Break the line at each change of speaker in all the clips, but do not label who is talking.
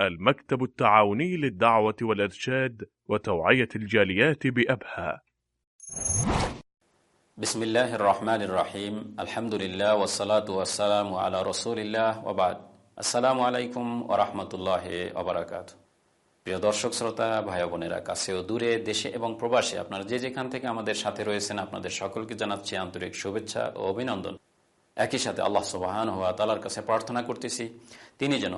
المكتب التعاوني للدعوة والإرشاد وتوعية الجاليات بأبها
بسم الله الرحمن الرحيم الحمد لله والصلاة والسلام على رسول الله وبعد আসসালামু আলাইকুম ওরহমতুল্লাহ ওবরাকাত প্রিয় দর্শক শ্রোতা ভাই বোনেরা কাছেও দূরে দেশে এবং প্রবাসে আপনারা যে যেখান থেকে আমাদের সাথে রয়েছেন আপনাদের সকলকে জানাচ্ছি আন্তরিক শুভেচ্ছা ও অভিনন্দন একই সাথে আল্লাহ সুবাহান হওয়া তালার কাছে প্রার্থনা করতেছি তিনি যেন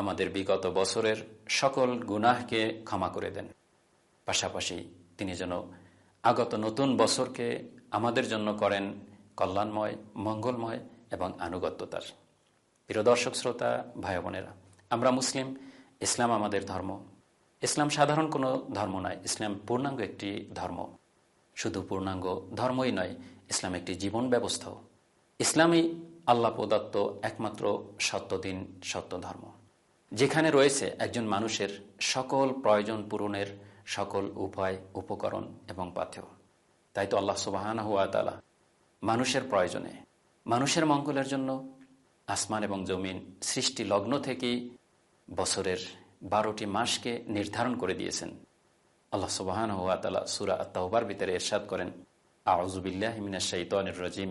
আমাদের বিগত বছরের সকল গুনাহকে ক্ষমা করে দেন। পাশাপাশি তিনি যেন আগত নতুন বছরকে আমাদের জন্য করেন কল্যাণময়, মঙ্গলময় এবং আনুগত্যতার। প্রিয় দর্শক, শ্রোতা, ভাই বোনেরা, আমরা মুসলিম, ইসলাম আমাদের ধর্ম। ইসলাম সাধারণ কোনো ধর্ম নয়, ইসলাম পূর্ণাঙ্গ একটি ধর্ম। শুধু পূর্ণাঙ্গ ধর্মই নয়, ইসলাম একটি জীবন ব্যবস্থাও। ইসলামই আল্লাহ প্রদত্ত একমাত্র সত্য দিন, সত্য ধর্ম। যেখানে রয়েছে একজন মানুষের সকল প্রয়োজন পূরণের সকল উপায়, উপকরণ এবং পাথেয়। তাই তো আল্লাহ সুবাহান হুয়া তালা মানুষের প্রয়োজনে, মানুষের মঙ্গলের জন্য আসমান এবং জমিন সৃষ্টি লগ্ন থেকেই বছরের বারোটি মাসকে নির্ধারণ করে দিয়েছেন। আল্লাহ সুবাহান হুয়া তালা সুরা আত্মাহবার ভিতরে এরশাদ করেন আউজুবিল্লাহ মিনা শৈতানির রাজিম,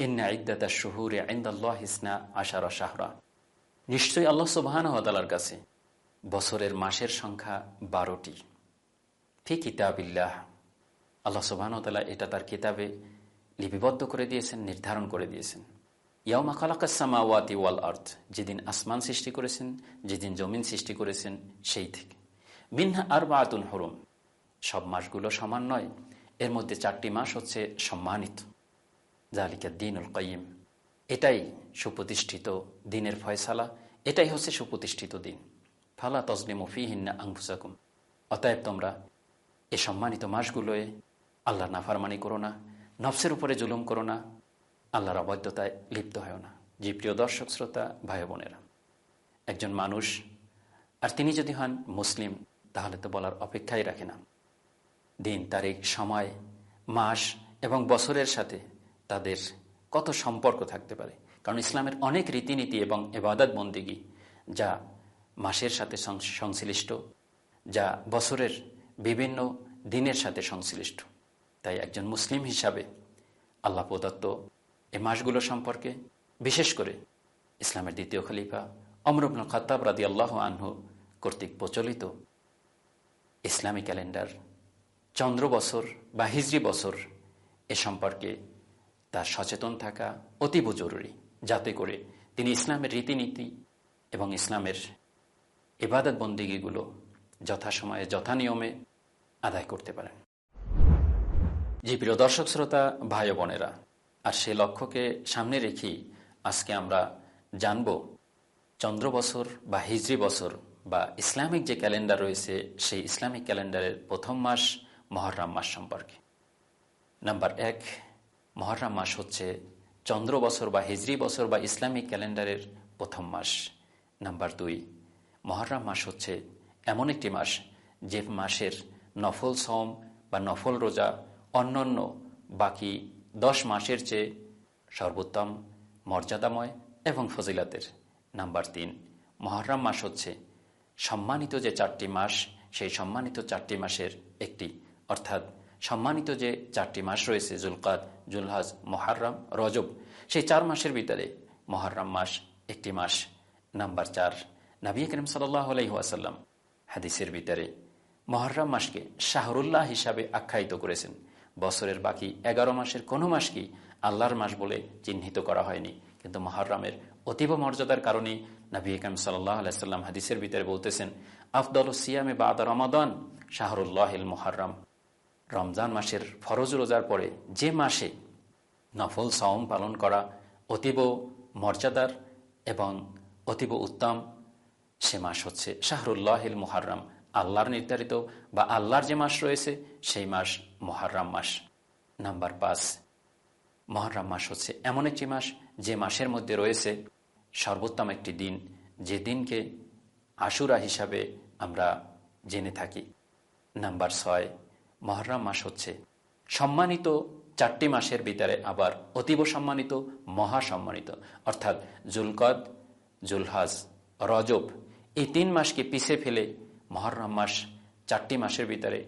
ইন্না ইদ্দাতা শুহুরে আইন্দাল্লাহ ইসনা আশারা শাহরা। নিশ্চয়ই আল্লাহ সুবাহান তালার কাছে বছরের মাসের সংখ্যা বারোটি। ফি কিতাবিল্লাহ। আল্লাহ সুবাহান তালা এটা তার কিতাবে লিপিবদ্ধ করে দিয়েছেন, নির্ধারণ করে দিয়েছেন। ইয়াউমা খালাকাসমা ওয়াতি ওয়াল আর্থ যেদিন আসমান সৃষ্টি করেছেন, যেদিন জমিন সৃষ্টি করেছেন, সেই থেকে। মিনহা আর বা আতুন হরম। সব মাসগুলো সমান নয়, এর মধ্যে চারটি মাস হচ্ছে সম্মানিত। জালিকা দিনুল কাইম এটাই সুপ্রতিষ্ঠিত দিনের ফয়সালা এটাই হচ্ছে সুপ্রতিষ্ঠিত দিন। ফালা তসলিম ফিহিন্না আংফুসাকুম অতএব তোমরা এ সম্মানিত মাসগুলোয় আল্লাহ নাফারমানি করো না, নফসের উপরে জুলুম করো না, আল্লাহর অবৈধতায় লিপ্ত হয় না। যে প্রিয় দর্শক, শ্রোতা, ভাই বোনেরা, একজন মানুষ, আর তিনি যদি হন মুসলিম, তাহলে তো বলার অপেক্ষাই রাখে না। দিন, তারিখ, সময়, মাস এবং বছরের সাথে তাদের কত সম্পর্ক থাকতে পারে? কারণ ইসলামের অনেক রীতিনীতি এবং এবাদত বন্দিগি, যা মাসের সাথে সংশ্লিষ্ট, যা বছরের বিভিন্ন দিনের সাথে সংশ্লিষ্ট। তাই একজন মুসলিম হিসাবে আল্লাহ প্রদত্ত এ মাসগুলো সম্পর্কে বিশেষ করে ইসলামের দ্বিতীয় খলিফা অমরুবনুল খত্তাব রাদি আল্লাহ আনহু কর্তৃক প্রচলিত ইসলামী ক্যালেন্ডার চন্দ্র বছর বা হিজরি বছর এ সম্পর্কে তার সচেতন থাকা অতীব জরুরি। যাতে করে তিনি ইসলামের রীতিনীতি এবং ইসলামের ইবাদত বন্দিগিগুলো যথাসময়ে যথানিয়মে আদায় করতে পারেন। জি, প্রিয় দর্শক, শ্রোতা, ভাই বোনেরা, আর সে লক্ষ্যকে সামনে রেখেই আজকে আমরা জানব চন্দ্র বছর বা হিজরি বছর বা ইসলামিক যে ক্যালেন্ডার রয়েছে, সেই ইসলামিক ক্যালেন্ডারের প্রথম মাস মহরম মাস সম্পর্কে। নাম্বার এক, মহরম মাস হচ্ছে চন্দ্র বছর বা হিজরি বছর বা ইসলামিক ক্যালেন্ডারের প্রথম মাস, নাম্বার দুই। মহরম মাস হচ্ছে এমন একটি মাস যে মাসের নফল সম বা নফল রোজা অন্যান্য বাকি দশ মাসের চেয়ে সর্বোত্তম, মর্যাদাময় এবং ফজিলাতের। নাম্বার তিন। মহরম মাস হচ্ছে সম্মানিত যে চারটি মাস, সেই সম্মানিত চারটি মাসের একটি, অর্থাৎ সম্মানিত যে চারটি মাস রয়েছে জুলকাত জুলহাজ মহারম রজব, সেই চার মাসের ভিতরে মহারম মাস একটি মাস নাম্বার চার। নবী করিম সাল্লাহ আলহিহাসাল্লাম হাদিসের ভিতরে মহরম মাসকে শাহরুল্লাহ হিসাবে আখ্যায়িত করেছেন। বছরের বাকি এগারো মাসের কোনো মাসকেই আল্লাহর মাস বলে চিহ্নিত করা হয়নি। কিন্তু মহরমের অতীব মর্যাদার কারণে নবী কাম সাল্লাহ আলাইসাল্লাম হাদিসের ভিতরে বলতেছেন, আফদল সিয়ামে বাদা রমাদান শাহরুল্লাহিল মহরম রমজান মাসের ফরজ রোজার পরে যে মাসে নফল সাওম পালন করা অতীব মর্যাদার এবং অতীব উত্তম, সে মাস হচ্ছে শাহরুল্লাহিল মোহারম আল্লাহর নির্ধারিত বা আল্লাহর যে মাস রয়েছে সেই মাস মহারাম মাস। নাম্বার পাঁচ মহারাম মাস হচ্ছে এমন একটি মাস যে মাসের মধ্যে রয়েছে সর্বোত্তম একটি দিন, যে দিনকে আশুরা হিসাবে আমরা জেনে থাকি। নাম্বার ছয় মহরম মাস হচ্ছে। সম্মানিত চারটি মাসের ভিতরে আবার অতীব সম্মানিত, মহা সম্মানিত। অর্থাৎ জুলকদ, জুলহাজ, রজব, এই তিন মাসকে পিছে ফেলে মহরম মাস চারটি মাসের ভিতরে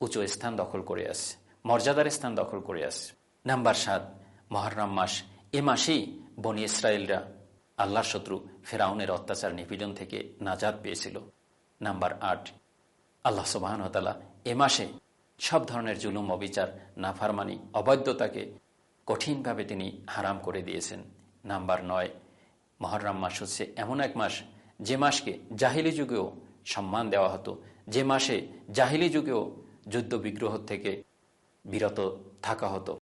উঁচু স্থান দখল করে আসছে, মর্যাদার স্থান দখল করে আসছে। নাম্বার সাত, মহরম মাস। এ মাসেই বনি ইসরায়েলরা আল্লাহর শত্রু ফেরাউনের অত্যাচার নিপীড়ন থেকে নাজাদ পেয়েছিল। নাম্বার আট, আল্লাহ সুবাহনতালা এ মাসে সব ধরনের জুলুম, অবিচার, নাফারমানি, অবৈধতাকে কঠিনভাবে তিনি হারাম করে দিয়েছেন। নাম্বার নয়, মহরম মাস হচ্ছে এমন এক মাস, যে মাসকে জাহিলি যুগেও সম্মান দেওয়া হতো। যে মাসে জাহিলি যুগেও যুদ্ধ বিগ্রহ থেকে বিরত থাকা হতো।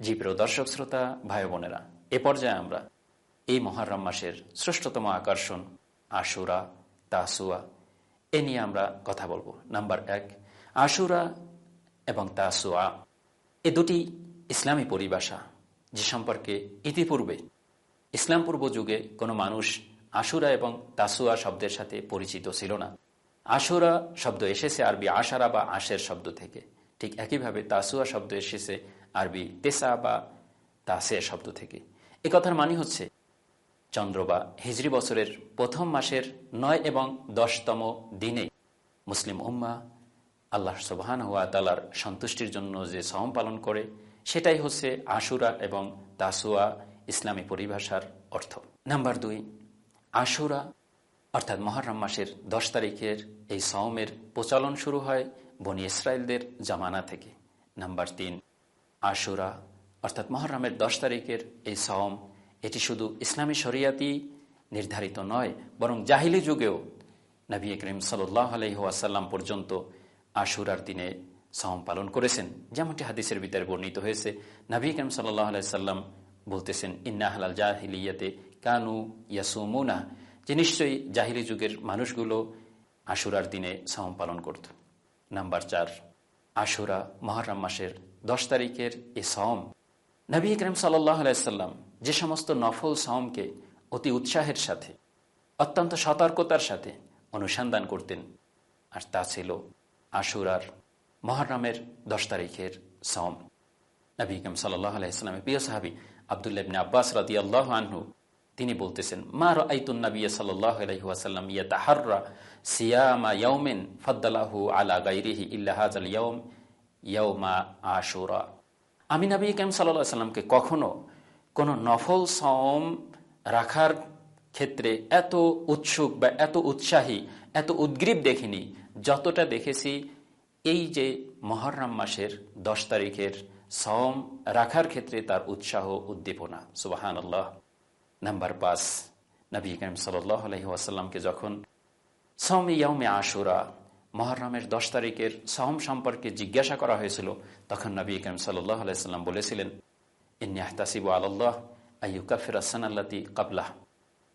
জি প্রিয় দর্শক, শ্রোতা, ভাই বোনেরা, এ পর্যায়ে আমরা এই মহরম মাসের শ্রেষ্ঠতম আকর্ষণ আশুরা তাসুয়া এ নিয়ে আমরা কথা বলব। নাম্বার এক আশুরা এবং তাসুয়া এ দুটি ইসলামী পরিভাষা যে সম্পর্কে ইতিপূর্বে ইসলাম পূর্ব যুগে কোনো মানুষ আশুরা এবং তাসুয়া শব্দের সাথে পরিচিত ছিল না। আশুরা শব্দ এসেছে আরবি আশারা বা আশের শব্দ থেকে। ঠিক একইভাবে তাসুয়া শব্দ এসেছে আরবি তেসা বা তাসে শব্দ থেকে। এ কথার মানে হচ্ছে, চন্দ্র বা হিজড়ি বছরের প্রথম মাসের নয় এবং দশতম দিনে মুসলিম উম্মা আল্লাহ সুবাহান হুয়া তালার সন্তুষ্টির জন্য যে সম পালন করে, সেটাই হচ্ছে আশুরা এবং তাসুয়া ইসলামী পরিভাষার অর্থ। নাম্বার দুই, আশুরা, অর্থাৎ মহরম মাসের দশ তারিখের এই সওমের প্রচলন শুরু হয় বনি ইসরায়েলদের জামানা থেকে। নাম্বার তিন, আশুরা, অর্থাৎ মহরমের দশ তারিখের এই সওম এটি শুধু ইসলামী শরিয়াতি নির্ধারিত নয়, বরং জাহিলি যুগেও নবী করিম সাল্লাহ আলহিহাসাল্লাম পর্যন্ত আশুরার দিনে সওম পালন করেছেন, যেমনটি হাদিসের ভিতরে বর্ণিত হয়েছে। নবী করিম সাল্লাহ আলাইসাল্লাম বলতেছেন, ইন্না হালাল জাহিলিয়াতে কানু ইয়াসুমুনা। যে নিশ্চয়ই জাহিলি যুগের মানুষগুলো আশুরার দিনে সওম পালন করত। নাম্বার চার, আশুরা মহরম মাসের দশ তারিখের এ সওম নবী করিম সাল্লাহ আলাইসাল্লাম যে সমস্ত নফল সওমকে অতি উৎসাহের সাথে, অত্যন্ত সতর্কতার সাথে অনুসন্ধান করতেন। আর তা ছিল আশুরার মহরমের দশ তারিখের সম নবী করিম সাল্লাহ প্রিয় সাহাবি আবদুল্লাবিন আব্বাস রাদি আল্লাহ আনহু, তিনি বলতেছেন, মা রাইতুন নবী ইয়া তাহাররা সিয়ামা ইয়ৌমিন ফদ্দালাহু আলা গাইরিহি ইল্লাহাজ আল ইয়ৌমা আশুরা। আমি নবী কাইম সাল্লাহ সাল্লামকে কখনো কোনো নফল সম রাখার ক্ষেত্রে এত উৎসুক বা এত উৎসাহী, এত উদ্গ্রীব দেখিনি, যতটা দেখেছি এই যে মহরম মাসের দশ তারিখের সম রাখার ক্ষেত্রে তার উৎসাহ, উদ্দীপনা। সুবাহান আল্লাহ নাম্বার পাঁচ, নবী করিম সাল্লাহ যখন সম ইয়মে আশুরা, মহরমের দশ তারিখের সহম সম্পর্কে জিজ্ঞাসা করা হয়েছিল, তখন নবী করিম সাল্লাহ আলাইসাল্লাম বলেছিলেন ইন্যাহতাসিব আল্লাহ আইয়ুকাফির আসান আল্লাতি কাবলাহ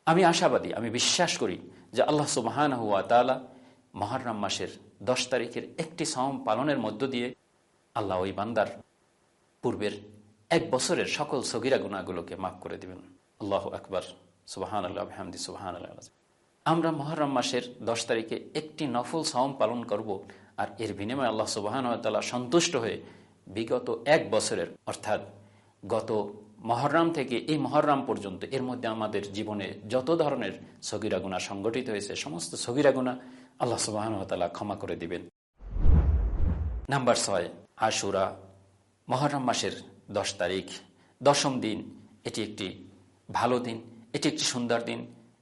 আমি আশাবাদী, আমি বিশ্বাস করি যে আল্লাহ সুবাহান হুয়া তালা মহরম মাসের দশ তারিখের একটি সম পালনের মধ্য দিয়ে আল্লাহ ওই বান্দার পূর্বের এক বছরের সকল সগিরা গুণাগুলোকে মাফ করে দিবেন। আল্লাহ আকবর। সুবাহান আল্লাহ হামদি সুবাহান আল্লাহ আমরা মহরম মাসের দশ তারিখে একটি নফল সম পালন করব আর এর বিনিময়ে আল্লাহ সুবাহান তাল্লাহ সন্তুষ্ট হয়ে বিগত এক বছরের, অর্থাৎ গত মহরম থেকে এই মহরম পর্যন্ত এর মধ্যে আমাদের জীবনে যত ধরনের সগিরা গুণা সংগঠিত হয়েছে, সমস্ত সগিরা গুণা আল্লাহ সুবাহন তালা ক্ষমা করে দিবেন। নাম্বার ছয়, আশুরা। মহরম মাসের দশ তারিখ, দশম দিন, এটি একটি ভালো দিন, এটি একটি সুন্দর দিন,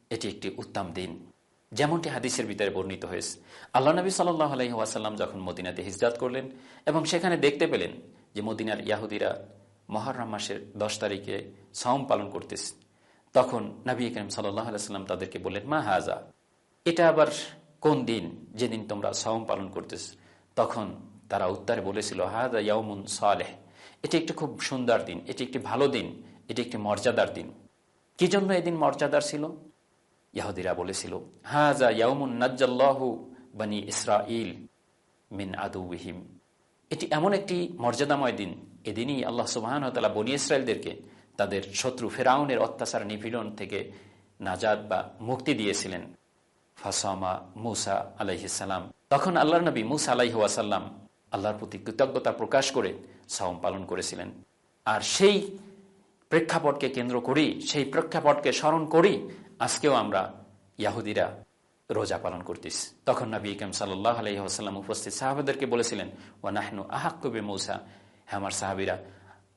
এটি একটি উত্তম দিন। যেমনটি হাদিসের ভিতরে বর্ণিত হয়েছে, আল্লাহ নবী সাল্লাহ আলহি যখন মদিনাতে হিজরাত করলেন এবং সেখানে দেখতে পেলেন যে মদিনার ইয়াহুদিরা মহরম মাসের দশ তারিখে সম পালন করতেছে। তখন নবী করিম সাল্লাহ আলাইসাল্লাম তাদেরকে বললেন, মা হাজা, এটা আবার কোন দিন যেদিন তোমরা সম পালন করতেছ? তখন তারা উত্তরে বলেছিল, হাজা ইয়ামুন সালেহ, এটি একটি খুব সুন্দর দিন, এটি একটি ভালো দিন, এটি একটি মর্যাদার দিন। কি জন্য এদিন মর্যাদার ছিল? ইয়াহুদিরা বলেছিল, হাজা ইয়ামুন নাজ্জাল্লাহু বানি ইসরাইল মিন আদুহিম এটি এমন একটি মর্যাদাময় দিন এদিনই আল্লাহ সুবাহন তালা বনি ইসরায়েলদেরকে তাদের শত্রু ফেরাউনের অত্যাচার নিপীড়ন থেকে নাজাদ বা মুক্তি দিয়েছিলেন। ফাসামা মুসা আলাইহিসাল্লাম তখন আল্লাহ নবী মুসা আলাইহি ওয়াসাল্লাম আল্লাহর প্রতি কৃতজ্ঞতা প্রকাশ করে সাওম পালন করেছিলেন। আর সেই প্রেক্ষাপটকে কেন্দ্র করি সেই প্রেক্ষাপটকে স্মরণ করি আজকেও আমরা ইয়াহুদিরা রোজা পালন করতিস তখন নবী কাম সাল্লাহ আলহিহাস্লাম উপস্থিত সাহাবাদেরকে বলেছিলেন ও নাহনু আহাক্কবে মৌসা হ্যাঁ আমার সাহাবিরা।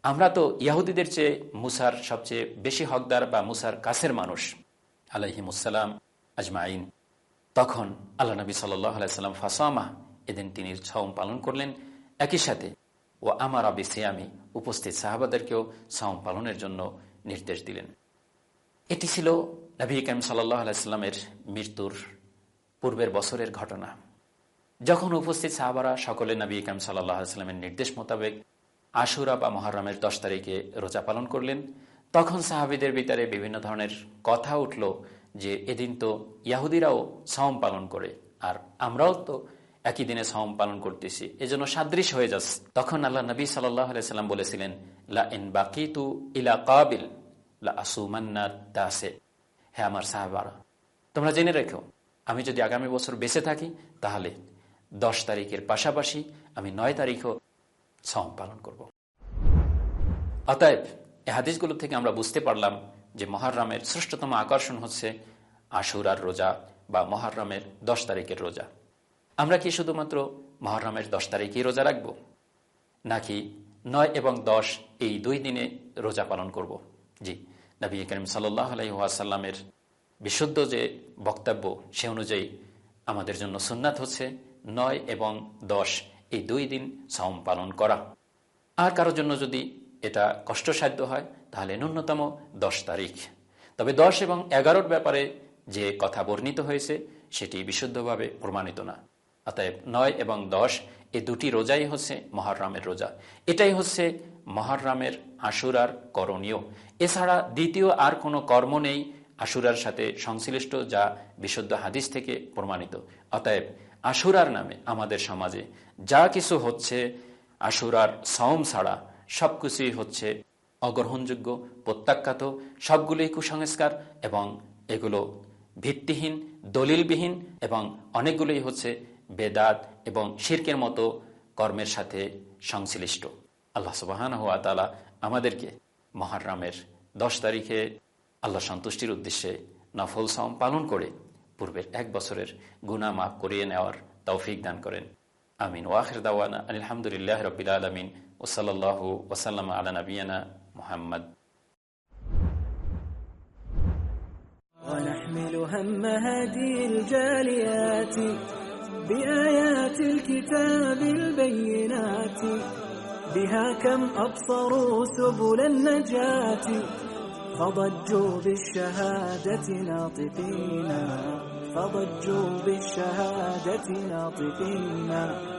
আমরা তো ইয়াহুদিদের চেয়ে মুসার সবচেয়ে বেশি হকদার বা মুসার কাছের মানুষ আলহিমুসালাম আজমাইন। তখন আল্লাহ নবী সাল্লাম ফাসামা, এদিন তিনি সম পালন করলেন। একই সাথে ও আমার আবি সিয়ামি উপস্থিত সাহাবাদেরকেও সম পালনের জন্য নির্দেশ দিলেন। এটি ছিল নবী কাইম সাল্লাহ আলাইস্লামের মৃত্যুর পূর্বের বছরের ঘটনা। যখন উপস্থিত সাহাবারা সকলে নবী কাইম সাল্লাহ আলাইস্লামের নির্দেশ মোতাবেক আশুরা বা মহারামের দশ তারিখে রোজা পালন করলেন। তখন সাহাবিদের ভিতরে বিভিন্ন ধরনের কথা উঠল যে এদিন তো ইয়াহুদিরাও সম পালন করে, আর আমরাও তো একই দিনে সম পালন করতেছি। এজন্য সাদৃশ হয়ে যাচ্ছে তখন আল্লাহ নবী সাল্লাহ আলাইসাল্লাম বলেছিলেন, লা ইন বাকি তু ইলা কাবিল, লা আসুমান্না দাসে হ্যাঁ আমার সাহাবারা, তোমরা জেনে রেখো, আমি যদি আগামী বছর বেঁচে থাকি, তাহলে দশ তারিখের পাশাপাশি আমি নয় তারিখও সম পালন করব। অতএব, এ হাদিসগুলো থেকে আমরা বুঝতে পারলাম যে মহারামের শ্রেষ্ঠতম আকর্ষণ হচ্ছে আশুরার রোজা বা মহারামের দশ তারিখের রোজা। আমরা কি শুধুমাত্র মহারামের দশ তারিখেই রোজা রাখব? নাকি নয় এবং দশ এই দুই দিনে রোজা পালন করব? জি, নবী করিম সাল্লাহ আলাইসাল্লামের বিশুদ্ধ যে বক্তব্য সে অনুযায়ী আমাদের জন্য সুন্নাত হচ্ছে নয় এবং দশ এই দুই দিন সম পালন করা। আর কারোর জন্য যদি এটা কষ্টসাধ্য হয়, তাহলে ন্যূনতম দশ তারিখ। তবে দশ এবং এগারোর ব্যাপারে যে কথা বর্ণিত হয়েছে, সেটি বিশুদ্ধভাবে প্রমাণিত না। অতএব নয় এবং দশ, এ দুটি রোজাই হচ্ছে মহারামের রোজা। এটাই হচ্ছে মহারামের আশুরার করণীয়। এছাড়া দ্বিতীয় আর কোনো কর্ম নেই আশুরার সাথে সংশ্লিষ্ট, যা বিশুদ্ধ হাদিস থেকে প্রমাণিত। অতএব আশুরার নামে আমাদের সমাজে। যা কিছু হচ্ছে আশুরার সম ছাড়া সবকিছুই হচ্ছে অগ্রহণযোগ্য, প্রত্যাখ্যাত, সবগুলোই কুসংস্কার এবং এগুলো ভিত্তিহীন, দলিলবিহীন এবং অনেকগুলোই হচ্ছে বেদাত এবং শির্কের মতো কর্মের সাথে সংশ্লিষ্ট। আল্লাহ সুবাহান হুয়া তালা আমাদেরকে মহারামের দশ তারিখে আল্লাহ সন্তুষ্টির উদ্দেশ্যে নফল সাম পালন করে পূর্বের এক বছরের গুনা মাফ করিয়ে নেওয়ার তৌফিক দান করেন আমিন ওয়াখির দাওয়ানা আলহামদুলিল্লাহ রবিল আলমিন ওসলাল্লাহ ওসাল্লাম আলা নবীনা মোহাম্মদ
ونحمل هم هذه الجاليات بآيات الكتاب البينات بها كم أبصروا سبل النجاة فضجوا بالشهادة ناطقين. فضجوا بالشهادة ناطقين.